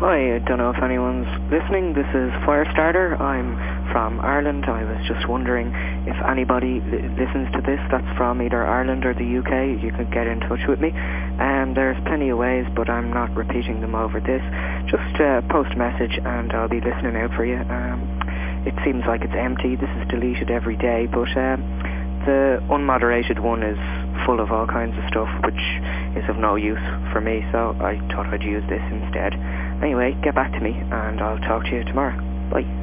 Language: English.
Hi, I don't know if anyone's listening. This is Firestarter. I'm from Ireland. I was just wondering if anybody listens to this that's from either Ireland or the UK, you could get in touch with me. Um, there's plenty of ways, but I'm not repeating them over this. Just uh, post a message and I'll be listening out for you. Um, it seems like it's empty. This is deleted every day, but um, the unmoderated one is full of all kinds of stuff, which is of no use for me, so I thought I'd use this instead. Anyway, get back to me, and I'll talk to you tomorrow. Bye.